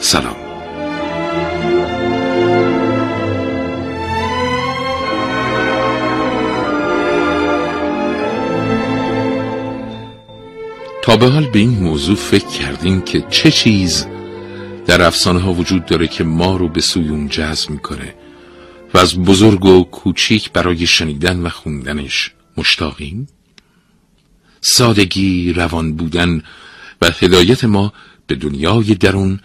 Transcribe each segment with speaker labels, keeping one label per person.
Speaker 1: سلام. تا به حال به این موضوع فکر کردیم که چه چیز در افسانه ها وجود داره که ما رو به سوی اون جذب می‌کنه و از بزرگ و کوچیک برای شنیدن و خوندنش مشتاقیم؟ سادگی روان بودن و هدایت ما به دنیای درون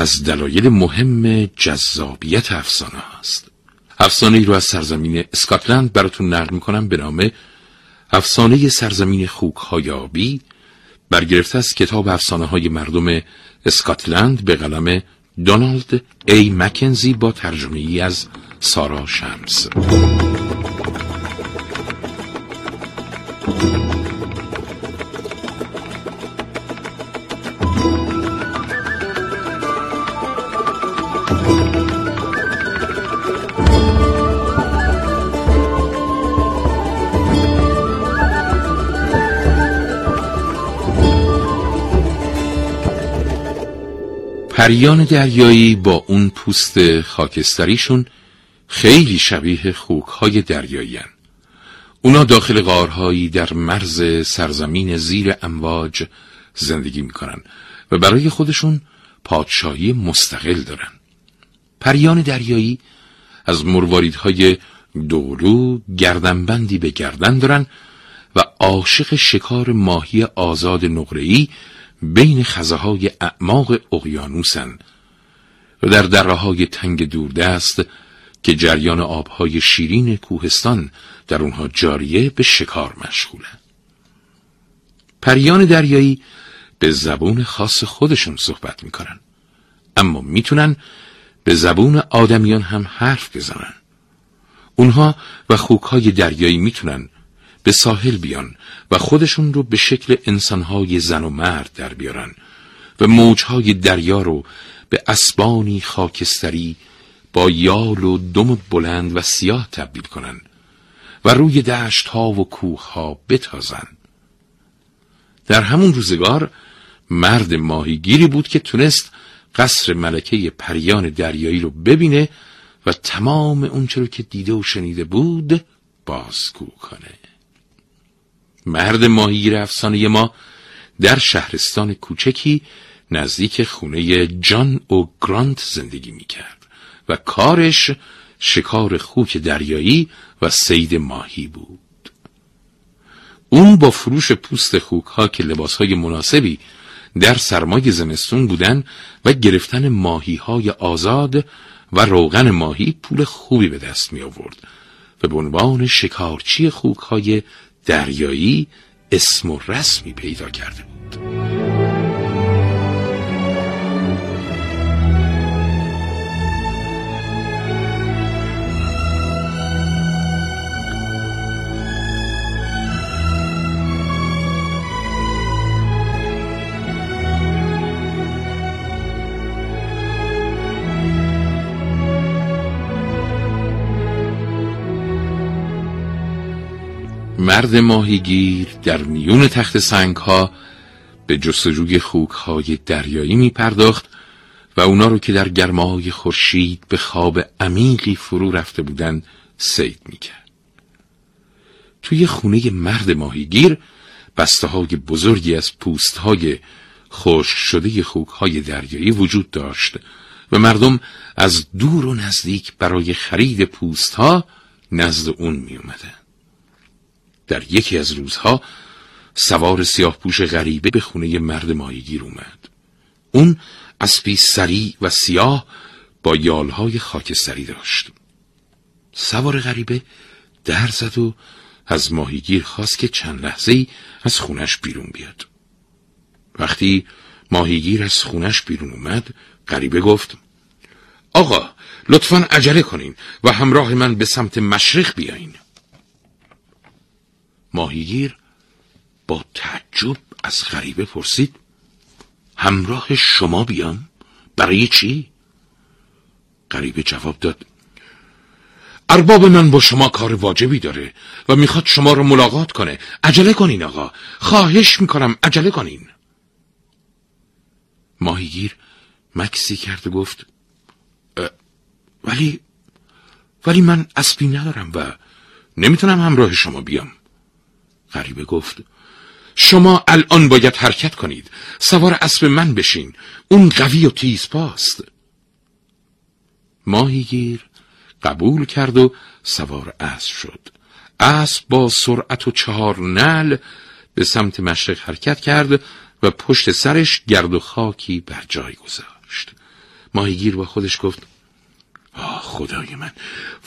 Speaker 1: از دلایل مهم جذابیت افسانه است افسانه ای رو از سرزمین اسکاتلند براتون نقل می‌کنم به نام افسانه سرزمین خوک های آبی برگرفته از کتاب افسانه های مردم اسکاتلند به قلم دونالد ای مکنزی با ترجمه ای از سارا شمس. پریان دریایی با اون پوست خاکستریشون خیلی شبیه خوکهای دریایی اونا داخل غارهایی در مرز سرزمین زیر امواج زندگی می‌کنن و برای خودشون پادشاهی مستقل دارن. پریان دریایی از مرواریدهای دولو گردنبندی به گردن دارن و عاشق شکار ماهی آزاد نقره‌ای بین خزه اعماق اقیانوسن و در دره های تنگ دوردست که جریان آبهای شیرین کوهستان در اونها جاریه به شکار مشغولن پریان دریایی به زبون خاص خودشون صحبت می‌کنن. اما می‌تونن به زبون آدمیان هم حرف بزنن. اونها و خوکهای دریایی می‌تونن به ساحل بیان و خودشون رو به شکل انسانهای زن و مرد در بیارن و موجهای دریا رو به اسبانی خاکستری با یال و دم بلند و سیاه تبدیل کنن و روی دشت ها و کوه ها بتازن. در همون روزگار مرد ماهیگیری بود که تونست قصر ملکه پریان دریایی رو ببینه و تمام اونچه رو که دیده و شنیده بود بازگو کنه. مرد ماهیگیر افسانه ما در شهرستان کوچکی نزدیک خونه جان او گرانت زندگی می کرد و کارش شکار خوک دریایی و سید ماهی بود. اون با فروش پوست خوک ها که لباس های مناسبی در سرمای زمستون بودن و گرفتن ماهی های آزاد و روغن ماهی پول خوبی به دست می آورد و به عنوان شکارچی خوک های دریایی اسم و رسمی پیدا کرده بود. مرد ماهیگیر در میون تخت سنگ ها به جستجوی خوک های دریایی می پرداخت و اونا رو که در گرمای خورشید به خواب عمیقی فرو رفته بودند سید می کرد. توی خونه مرد ماهیگیر بسته های بزرگی از پوست های خشک شده خوک های دریایی وجود داشت و مردم از دور و نزدیک برای خرید پوست ها نزد اون می اومدن. در یکی از روزها سوار سیاه پوش غریبه به خونه مرد ماهیگیر اومد. اون اسبی سریع و سیاه با یالهای خاکستری داشت. سوار غریبه در زد و از ماهیگیر خواست که چند لحظه ای از خونش بیرون بیاد. وقتی ماهیگیر از خونش بیرون اومد غریبه گفت آقا لطفا عجله کنین و همراه من به سمت مشرق بیاین. ماهیگیر با تعجب از غریبه پرسید همراه شما بیام؟ برای چی؟ غریبه جواب داد ارباب من با شما کار واجبی داره و می‌خواد شما رو ملاقات کنه. عجله کنین آقا خواهش می‌کنم عجله کنین. ماهیگیر مکسی کرد و گفت ولی ولی من اسبی ندارم و نمی‌تونم همراه شما بیام. غریبه گفت شما الان باید حرکت کنید سوار اسب من بشین اون قوی و تیز پاست. ماهیگیر قبول کرد و سوار اسب شد. اسب با سرعت و چهار نل به سمت مشرق حرکت کرد و پشت سرش گرد و خاکی بر جای گذاشت. ماهیگیر با خودش گفت آه خدای من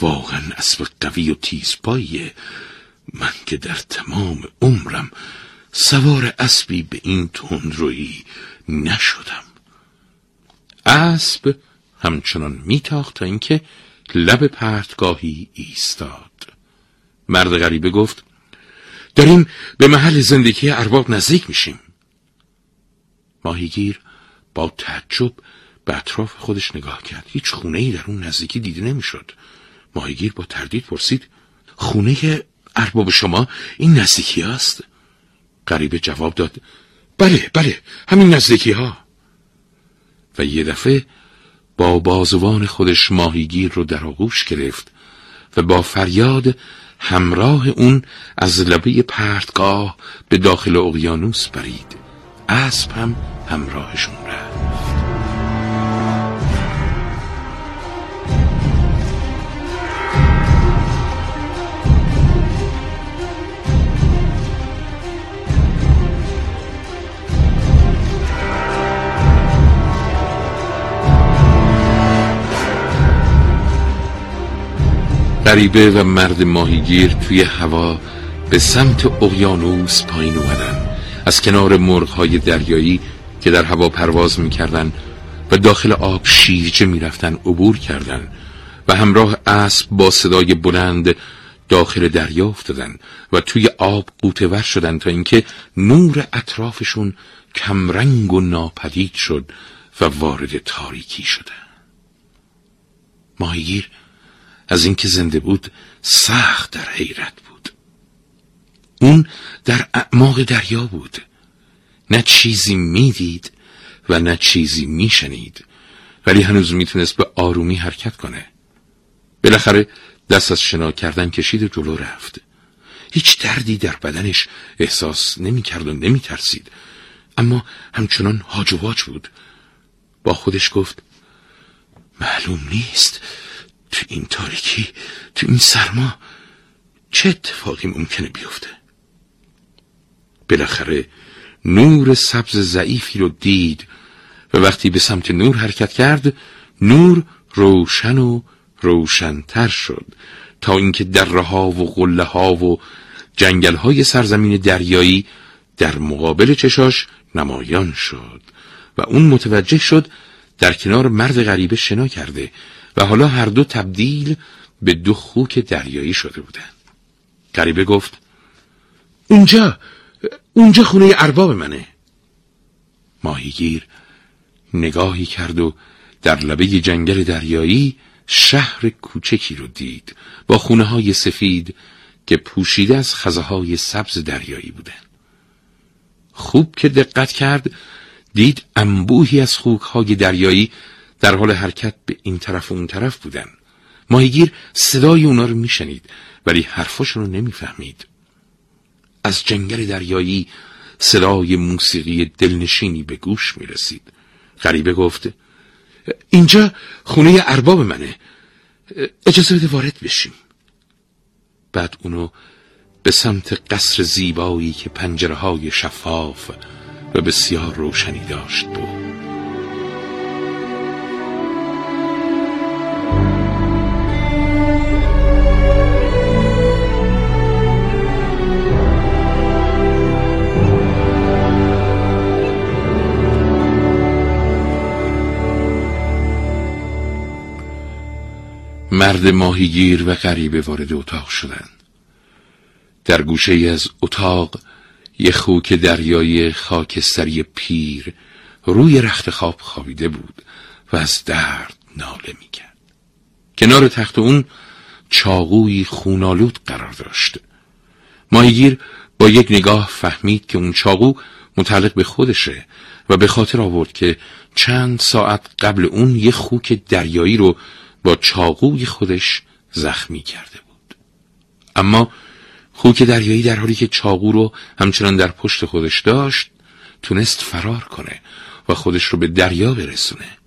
Speaker 1: واقعا اسب قوی و تیزپاییه من که در تمام عمرم سوار اسبی به این تندرویی نشدم. اسب همچنان میتاخت تا اینکه لب پرتگاهی ایستاد. مرد غریبه گفت داریم به محل زندگی ارباب نزدیک میشیم. ماهیگیر با تعجب به اطراف خودش نگاه کرد. هیچ خونه ای در اون نزدیکی دیده نمی‌شد. ماهیگیر با تردید پرسید خونه ارباب شما این نزدیکی است غریبه جواب داد بله بله همین نزدیکی ها و یه دفعه با بازوان خودش ماهیگیر رو در آغوش گرفت و با فریاد همراه اون از لبه پرتگاه به داخل اقیانوس برید. اسب هم همراهشون رفت. غریبه و مرد ماهیگیر توی هوا به سمت اقیانوس پایین اومدن. از کنار مرغهای دریایی که در هوا پرواز می‌کردن و داخل آب شیرجه می‌رفتن عبور کردن و همراه اسب با صدای بلند داخل دریا افتادن و توی آب قوتور شدن تا اینکه نور اطرافشون کمرنگ و ناپدید شد و وارد تاریکی شدن ماهیگیر از اینکه زنده بود سخت در حیرت بود. اون در اعماق دریا بود. نه چیزی می‌دید و نه چیزی میشنید. ولی هنوز می‌تونست به آرومی حرکت کنه. بالاخره دست از شنا کردن کشید و جلو رفت. هیچ دردی در بدنش احساس نمی‌کرد و نمیترسید. اما همچنان هاج و بود. با خودش گفت معلوم نیست. تو این تاریکی تو این سرما چه اتفاقی ممکنه بیفته؟ بالاخره نور سبز ضعیفی رو دید و وقتی به سمت نور حرکت کرد نور روشن و روشنتر شد تا اینکه دره ها و قله ها و جنگل های سرزمین دریایی در مقابل چشاش نمایان شد و اون متوجه شد در کنار مرد غریبه شنا کرده و حالا هر دو تبدیل به دو خوک دریایی شده بودند. غریبه گفت اونجا اونجا خونه ارباب منه ماهیگیر نگاهی کرد و در لبه جنگل دریایی شهر کوچکی رو دید با خونه های سفید که پوشیده از خزه های سبز دریایی بودن خوب که دقت کرد دید انبوهی از خوک های دریایی در حال حرکت به این طرف و اون طرف بودن. ماهیگیر صدای اونا رو میشنید ولی حرفاشون رو نمی‌فهمید. از جنگل دریایی صدای موسیقی دلنشینی به گوش می‌رسید. غریبه گفت اینجا خونه ارباب منه. اجازه بده وارد بشیم. بعد اونو به سمت قصر زیبایی که پنجره های شفاف و بسیار روشنی داشت بود مرد ماهیگیر و غریبه وارد اتاق شدند. در گوشه از اتاق یه خوک دریای خاکستری پیر روی رخت خواب خوابیده بود و از درد ناله می‌کرد. کنار تخت اون چاقوی خونالود قرار داشت. ماهیگیر با یک نگاه فهمید که اون چاقو متعلق به خودشه و به خاطر آورد که چند ساعت قبل اون یه خوک دریایی رو با چاقوی خودش زخمی کرده بود. اما خوک دریایی در حالی که چاقو رو همچنان در پشت خودش داشت تونست فرار کنه و خودش رو به دریا برسونه.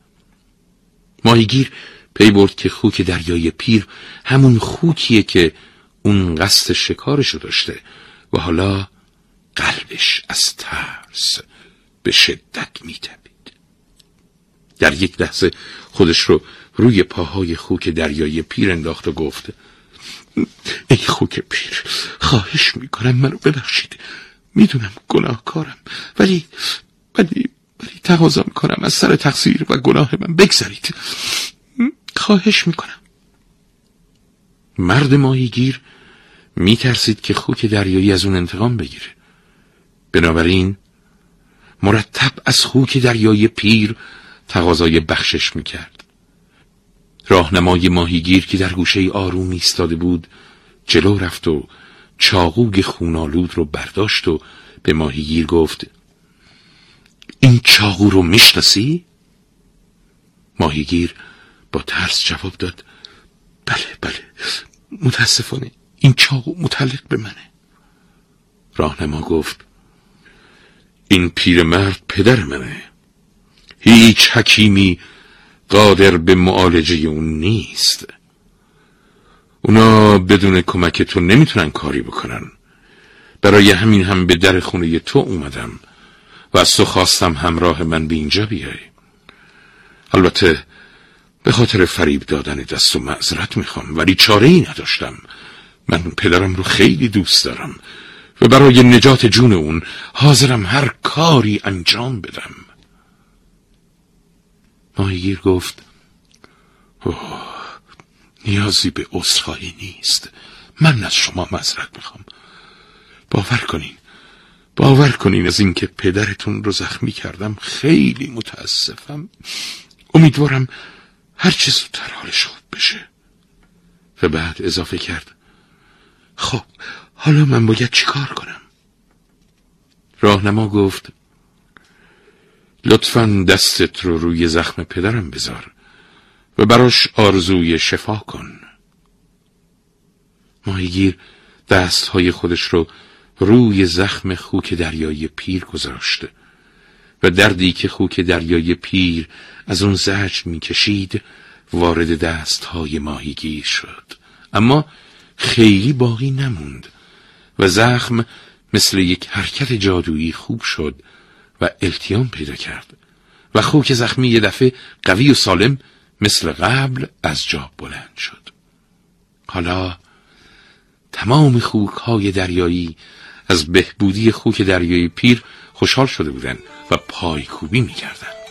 Speaker 1: ماهیگیر پی برد که خوک دریایی پیر همون خوکیه که اون قصد شکارشو داشته و حالا قلبش از ترس به شدت میتبید در یک لحظه خودش رو روی پاهای خوک دریایی پیر انداخت و گفت ای خوک پیر خواهش می‌کنم منو ببخشید. می‌دونم گناهکارم ولی ولی ولی تقاضا می‌کنم از سر تقصیر و گناه من بگذرید. خواهش می‌کنم. مرد ماهیگیر میترسید که خوک دریایی از اون انتقام بگیره. بنابراین مرتب از خوک دریای پیر تقاضای بخشش می‌کرد. راهنمای ماهیگیر که در گوشه آروم ایستاده بود جلو رفت و چاقوگ خونالود رو برداشت و به ماهیگیر گفت این چاقو رو می‌شناسی؟ ماهیگیر با ترس جواب داد بله بله متاسفانه این چاقو متعلق به منه راهنما گفت این پیرمرد پدر منه هیچ حکیمی قادر به معالجه اون نیست. اونا بدون کمک تو نمی‌تونن کاری بکنن. برای همین هم به در خونه تو اومدم و از تو خواستم همراه من به اینجا بیای. البته به خاطر فریب دادن دست و معذرت می‌خوام ولی چاره ای نداشتم. من پدرم رو خیلی دوست دارم و برای نجات جون اون حاضرم هر کاری انجام بدم. ماهیگیر گفت اوه نیازی به عذرخواهی نیست. من از شما مذرت می‌خوام. باور کنین باور کنین از اینکه پدرتون رو زخمی کردم خیلی متاسفم. امیدوارم هر چه زودتر حالش خوب بشه. و بعد اضافه کرد خب حالا من باید چیکار کنم؟ راهنما گفت لطفا دستت رو روی زخم پدرم بذار و براش آرزوی شفا کن. ماهیگیر دستهای خودش رو روی زخم خوک دریای پیر گذاشته و دردی که خوک دریای پیر از اون زجر می‌کشید وارد دستهای ماهیگیر شد. اما خیلی باقی نموند و زخم مثل یک حرکت جادویی خوب شد و التیام پیدا کرد. و خوک زخمی یه دفعه قوی و سالم مثل قبل از جا بلند شد. حالا تمام خوک های دریایی از بهبودی خوک دریایی پیر خوشحال شده بودند و پایکوبی می‌کردند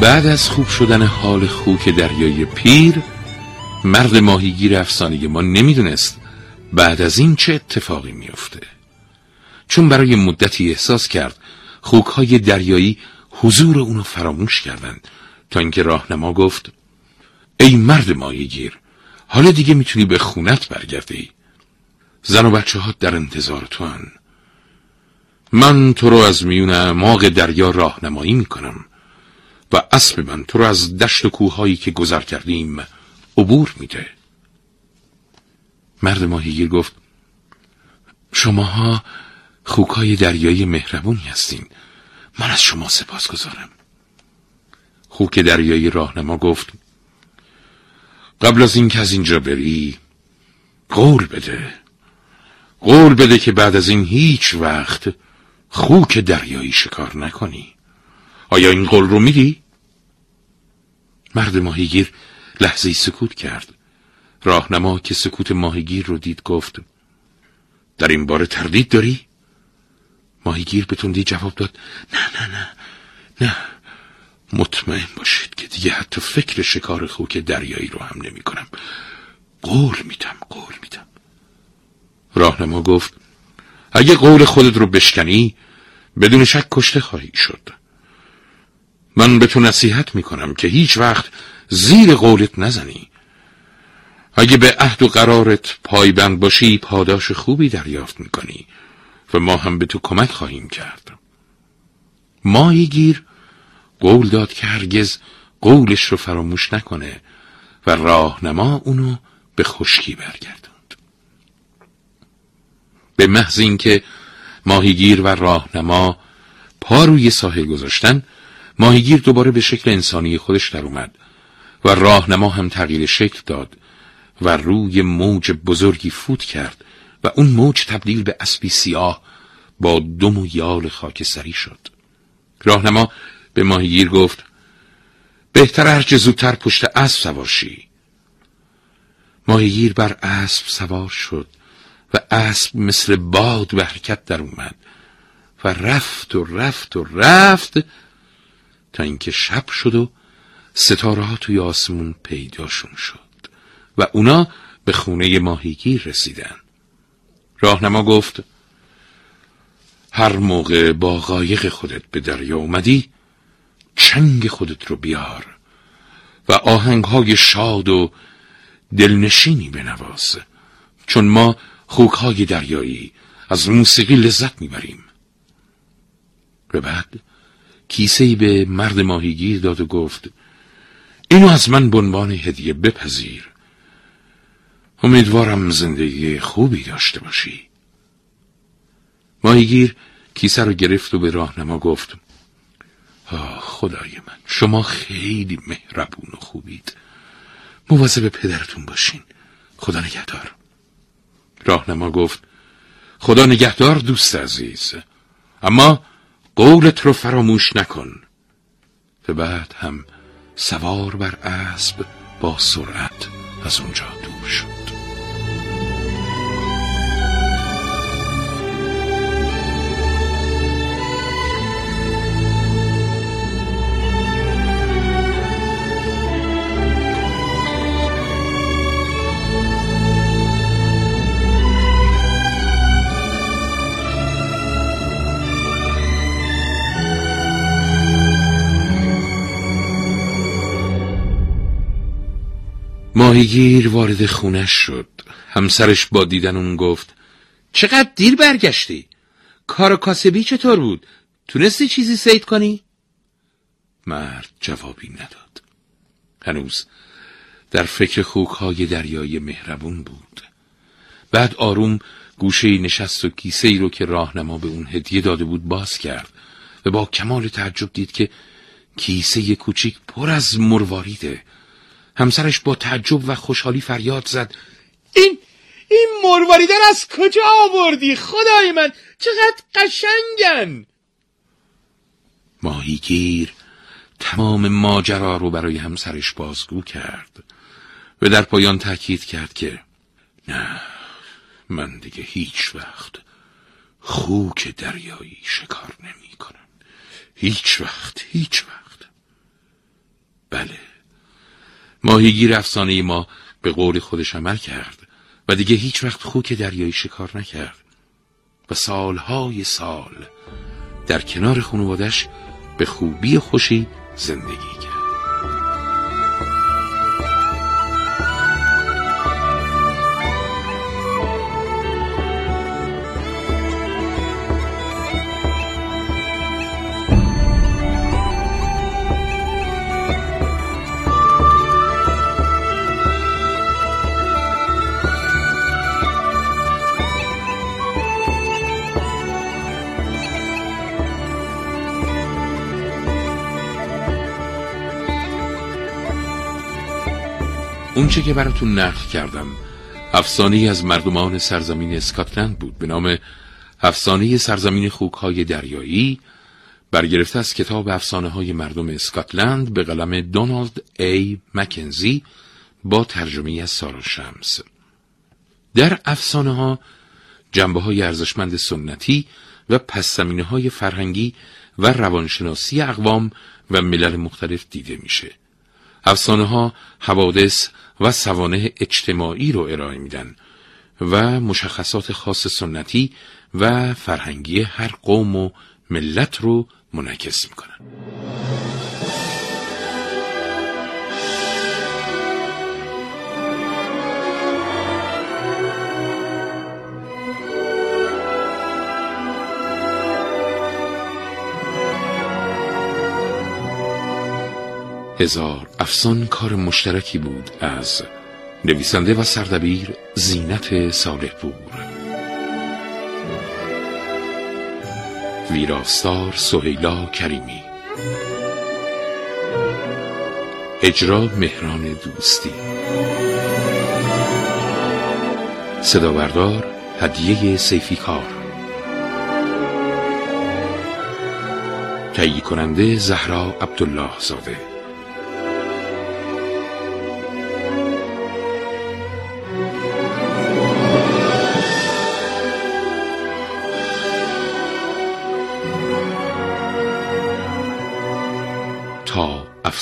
Speaker 1: بعد از خوب شدن حال خوک دریای پیر مرد ماهیگیر افسانه ما نمی‌دونست بعد از این چه اتفاقی میافته. چون برای مدتی احساس کرد خوکهای دریایی حضور اونو فراموش کردند تا اینکه راهنما گفت ای مرد ماهیگیر حالا دیگه می‌تونی به خونت برگردی. زن و بچه ها در انتظار تو هن. من تو رو از میون اعماق دریا راهنمایی می‌کنم. و اسب من تو رو از دشت و کوههایی که گذر کردیم عبور میده. مرد ماهیگیر گفت شماها خوکای دریایی مهربونی هستین. من از شما سپاس گذارم. خوک دریایی راهنما گفت قبل از اینکه از اینجا بری قول بده. قول بده که بعد از این هیچ وقت خوک دریایی شکار نکنی. آیا این قول رو میدی؟ مرد ماهیگیر لحظه سکوت کرد. راهنما که سکوت ماهیگیر رو دید گفت در این بار تردید داری؟ ماهیگیر به تندی جواب داد نه نه نه نه. مطمئن باشید که دیگه حتی فکر شکار خوک دریایی رو هم نمی کنم. قول میدم قول میدم. راهنما گفت اگه قول خودت رو بشکنی بدون شک کشته خواهی شد. من به تو نصیحت می‌کنم که هیچ وقت زیر قولت نزنی. اگه به عهد و قرارت پایبند باشی پاداش خوبی دریافت می‌کنی و ما هم به تو کمک خواهیم کرد. ماهی گیر قول داد که هرگز قولش رو فراموش نکنه و راهنما اونو به خشکی برگردوند. به محض اینکه ماهیگیر و راهنما پا روی ساحل گذاشتن ماهیگیر دوباره به شکل انسانی خودش در اومد و راهنما هم تغییر شکل داد و روی موج بزرگی فوت کرد و اون موج تبدیل به اسبی سیاه با دم و یال خاکستری شد. راهنما به ماهیگیر گفت بهتر هرچه زودتر پشت اسب سوار شی. ماهیگیر بر اسب سوار شد و اسب مثل باد به حرکت در اومد و رفت و رفت و رفت تا اینکه شب شد و ستاره ها توی آسمون پیداشون شد و اونا به خونه ماهیگیر رسیدن. راهنما گفت هر موقع با قایق خودت به دریا اومدی چنگ خودت رو بیار و آهنگ های شاد و دلنشینی بنواز چون ما خوک های دریایی از موسیقی لذت می‌بریم. و بعد کیسه به مرد ماهیگیر داد و گفت اینو از من به عنوان هدیه بپذیر. امیدوارم زندگی خوبی داشته باشی. ماهیگیر کیسه رو گرفت و به راهنما گفت آه خدای من شما خیلی مهربون و خوبید. مواظب پدرتون باشین. خدا نگهدار. راهنما گفت خدا نگهدار دوست عزیز. اما قولت رو فراموش نکن. و بعد هم سوار بر اسب با سرعت از اونجا دور شد ماهیگیر وارد خونش شد. همسرش با دیدن اون گفت چقدر دیر برگشتی؟ کار کاسبی چطور بود؟ تونستی چیزی سید کنی؟ مرد جوابی نداد. هنوز در فکر خوکهای دریای مهربون بود. بعد آروم گوشه نشست و کیسه ای رو که راهنما به اون هدیه داده بود باز کرد و با کمال تعجب دید که کیسه کوچیک پر از مرواریده همسرش با تعجب و خوشحالی فریاد زد.
Speaker 2: این این مرواریدن از کجا آوردی؟ خدای من چقدر قشنگن!
Speaker 1: ماهیگیر تمام ماجرا رو برای همسرش بازگو کرد. و در پایان تاکید کرد که نه من دیگه هیچ وقت خوک دریایی شکار نمی کنم. هیچ وقت هیچ وقت. بله. ماهیگیر افسانه ما به قول خودش عمل کرد و دیگه هیچ وقت خوک دریایی شکار نکرد و سالهای سال در کنار خانوادش به خوبی خوشی زندگی کرد. اونچه که براتون نقل کردم افسانه از مردمان سرزمین اسکاتلند بود به نام افسانه سرزمین خوکهای دریایی برگرفته از کتاب افسانه های مردم اسکاتلند به قلم دونالد ای مکنزی با ترجمه از سارا شمس در افسانه ها جنبه های ارزشمند سنتی و پس های فرهنگی و روانشناسی اقوام و ملل مختلف دیده میشه. افسانه ها حوادث و سوانه اجتماعی رو ارائه میدن و مشخصات خاص سنتی و فرهنگی هر قوم و ملت رو منعکس می‌کنن. هزار افسان کار مشترکی بود از نویسنده و سردبیر زینت صالح پور ویراستار سهیلا کریمی. اجرا مهران دوستی. صداوردار هدیه سیفی کار تهیه کننده زهرا عبدالله زاده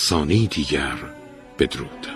Speaker 1: افسانه دیگر بدرود.